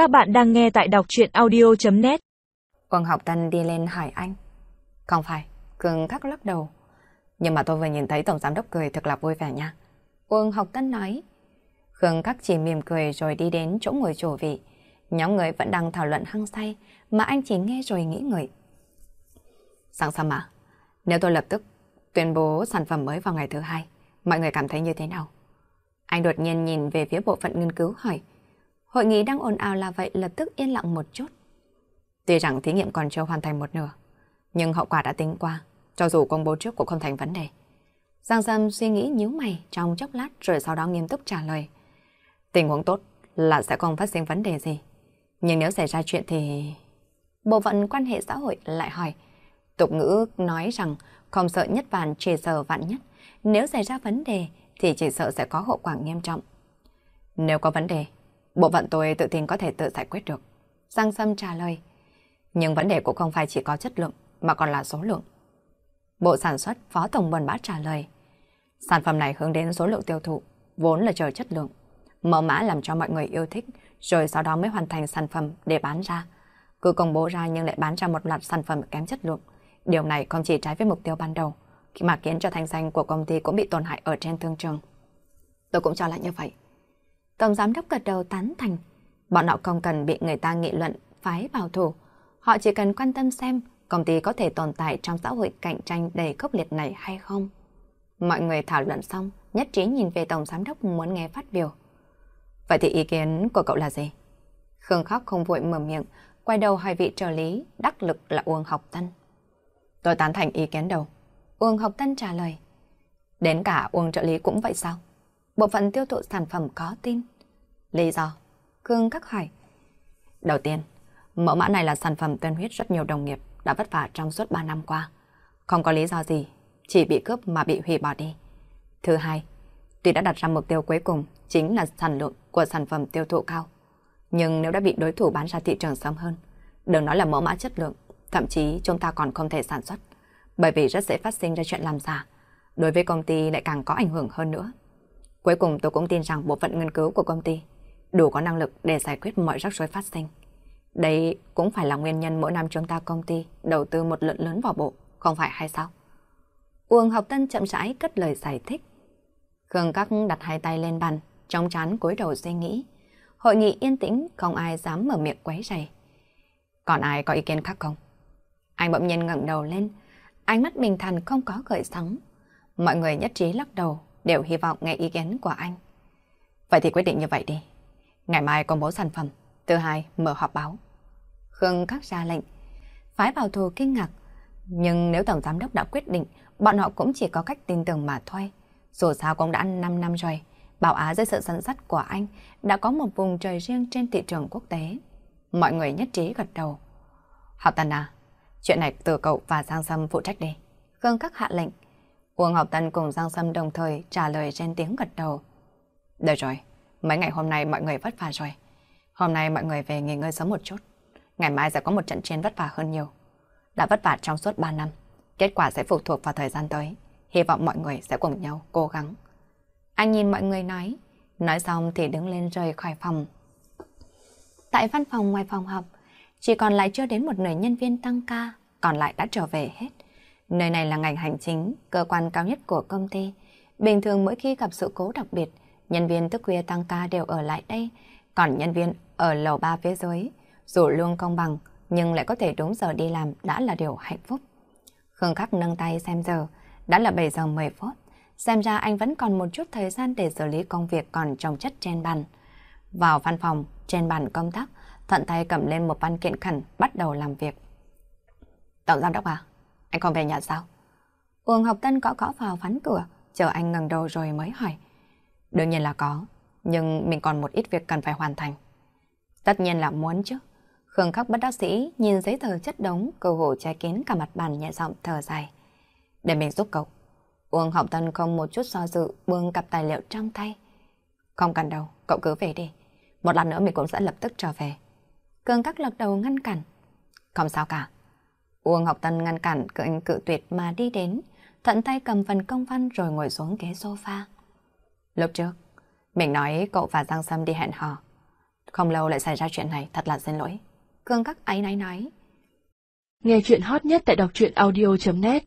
Các bạn đang nghe tại đọc chuyện audio.net Quang học tân đi lên hỏi anh. Không phải, Cường khắc lắc đầu. Nhưng mà tôi vừa nhìn thấy Tổng Giám Đốc cười thật là vui vẻ nha. Quân học tân nói. Khương Khắc chỉ mỉm cười rồi đi đến chỗ ngồi chủ vị. Nhóm người vẫn đang thảo luận hăng say, mà anh chỉ nghe rồi nghĩ người. Sáng sớm mà, nếu tôi lập tức tuyên bố sản phẩm mới vào ngày thứ hai, mọi người cảm thấy như thế nào? Anh đột nhiên nhìn về phía bộ phận nghiên cứu hỏi. Hội nghị đang ồn ào là vậy lập tức yên lặng một chút. Tuy rằng thí nghiệm còn chưa hoàn thành một nửa, nhưng hậu quả đã tính qua, cho dù công bố trước cũng không thành vấn đề. Giang Sâm suy nghĩ nhíu mày trong chốc lát rồi sau đó nghiêm túc trả lời. Tình huống tốt là sẽ không phát sinh vấn đề gì. Nhưng nếu xảy ra chuyện thì... Bộ phận quan hệ xã hội lại hỏi. Tục ngữ nói rằng không sợ nhất vạn chỉ sợ vạn nhất. Nếu xảy ra vấn đề thì chỉ sợ sẽ có hậu quả nghiêm trọng. Nếu có vấn đề, bộ phận tôi tự tin có thể tự giải quyết được. Giang Sâm trả lời. Nhưng vấn đề cũng không phải chỉ có chất lượng mà còn là số lượng. Bộ sản xuất Phó Tổng Bần Bá trả lời. Sản phẩm này hướng đến số lượng tiêu thụ, vốn là chờ chất lượng. Mở mã làm cho mọi người yêu thích, rồi sau đó mới hoàn thành sản phẩm để bán ra. Cứ công bố ra nhưng lại bán ra một loạt sản phẩm kém chất lượng. Điều này không chỉ trái với mục tiêu ban đầu, khi mà khiến cho thanh danh của công ty cũng bị tổn hại ở trên thương trường. Tôi cũng cho là như vậy. Tổng giám đốc gật đầu tán thành. Bọn họ không cần bị người ta nghị luận, phái bảo thủ. Họ chỉ cần quan tâm xem công ty có thể tồn tại trong xã hội cạnh tranh đầy khốc liệt này hay không. Mọi người thảo luận xong, nhất trí nhìn về Tổng Giám đốc muốn nghe phát biểu. Vậy thì ý kiến của cậu là gì? Khương Khóc không vội mở miệng, quay đầu hỏi vị trợ lý, đắc lực là Uông Học Tân. Tôi tán thành ý kiến đầu. Uông Học Tân trả lời. Đến cả Uông trợ lý cũng vậy sao? Bộ phận tiêu thụ sản phẩm có tin. Lý do? Cương Các hỏi. Đầu tiên, mẫu mã này là sản phẩm tân huyết rất nhiều đồng nghiệp đã vất vả trong suốt 3 năm qua. Không có lý do gì, chỉ bị cướp mà bị hủy bỏ đi. Thứ hai, tuy đã đặt ra mục tiêu cuối cùng chính là sản lượng của sản phẩm tiêu thụ cao. Nhưng nếu đã bị đối thủ bán ra thị trường sớm hơn, đừng nói là mẫu mã chất lượng, thậm chí chúng ta còn không thể sản xuất, bởi vì rất dễ phát sinh ra chuyện làm giả. Đối với công ty lại càng có ảnh hưởng hơn nữa. Cuối cùng tôi cũng tin rằng bộ phận nghiên cứu của công ty đủ có năng lực để giải quyết mọi rắc rối phát sinh. Đây cũng phải là nguyên nhân mỗi năm chúng ta công ty đầu tư một lượng lớn vào bộ, không phải hay sao? Uông học tân chậm rãi cất lời giải thích. Khương Các đặt hai tay lên bàn, trong chán cúi đầu suy nghĩ. Hội nghị yên tĩnh, không ai dám mở miệng quấy rầy. Còn ai có ý kiến khác không? Anh bỗng nhiên ngẩng đầu lên, ánh mắt bình thản không có gợi sóng. Mọi người nhất trí lắc đầu, đều hy vọng nghe ý kiến của anh. Vậy thì quyết định như vậy đi. Ngày mai công bố sản phẩm, thứ hai mở họp báo. Khương Các ra lệnh. Phái bảo thù kinh ngạc. Nhưng nếu Tổng Giám đốc đã quyết định, bọn họ cũng chỉ có cách tin tưởng mà thôi. Dù sao cũng đã 5 năm rồi, Bảo Á dưới sự dẫn dắt của anh đã có một vùng trời riêng trên thị trường quốc tế. Mọi người nhất trí gật đầu. Học Tân à, chuyện này từ cậu và Giang Sâm phụ trách đi. Khương Các hạ lệnh. Uông Học Tân cùng Giang Sâm đồng thời trả lời trên tiếng gật đầu. Được rồi, mấy ngày hôm nay mọi người vất vả rồi. Hôm nay mọi người về nghỉ ngơi sớm một chút. Ngày mai sẽ có một trận chiến vất vả hơn nhiều. Đã vất vả trong suốt 3 năm. Kết quả sẽ phụ thuộc vào thời gian tới. Hy vọng mọi người sẽ cùng nhau cố gắng. Anh nhìn mọi người nói. Nói xong thì đứng lên rời khỏi phòng. Tại văn phòng ngoài phòng họp, chỉ còn lại chưa đến một nửa nhân viên tăng ca, còn lại đã trở về hết. Nơi này là ngành hành chính, cơ quan cao nhất của công ty. Bình thường mỗi khi gặp sự cố đặc biệt, nhân viên tức khuya tăng ca đều ở lại đây, còn nhân viên ở lầu ba phía dưới, dù luôn công bằng, nhưng lại có thể đúng giờ đi làm đã là điều hạnh phúc. Khương Khắc nâng tay xem giờ, đã là 7 giờ 10 phút. Xem ra anh vẫn còn một chút thời gian để xử lý công việc còn trồng chất trên bàn. Vào văn phòng, trên bàn công tác, thuận tay cầm lên một văn kiện khẩn, bắt đầu làm việc. Tổng giám đốc à, anh còn về nhà sao? Uông Học Tân gõ gõ vào ván cửa, chờ anh ngẩng đầu rồi mới hỏi. Đương nhiên là có, nhưng mình còn một ít việc cần phải hoàn thành. Tất nhiên là muốn chứ. Khương khắc bất đắc sĩ nhìn giấy tờ chất đống, cơ hồ che kín cả mặt bàn nhẹ giọng thở dài. Để mình giúp cậu. Uông Học Tân không một chút do dự buông cặp tài liệu trong tay. Không cần đâu, cậu cứ về đi. Một lần nữa mình cũng sẽ lập tức trở về.Cường các lật đầu ngăn cản. Không sao cả. Uông Học Tân ngăn cản cự anh cự tuyệt mà đi đến, thận tay cầm phần công văn rồi ngồi xuống ghế sofa. Lúc trước, mình nói cậu và Giang Sâm đi hẹn hò. Không lâu lại xảy ra chuyện này, thật là xin lỗi. Cương các ấy náy nói. Nghe chuyện hot nhất tại đọc truyện audio.net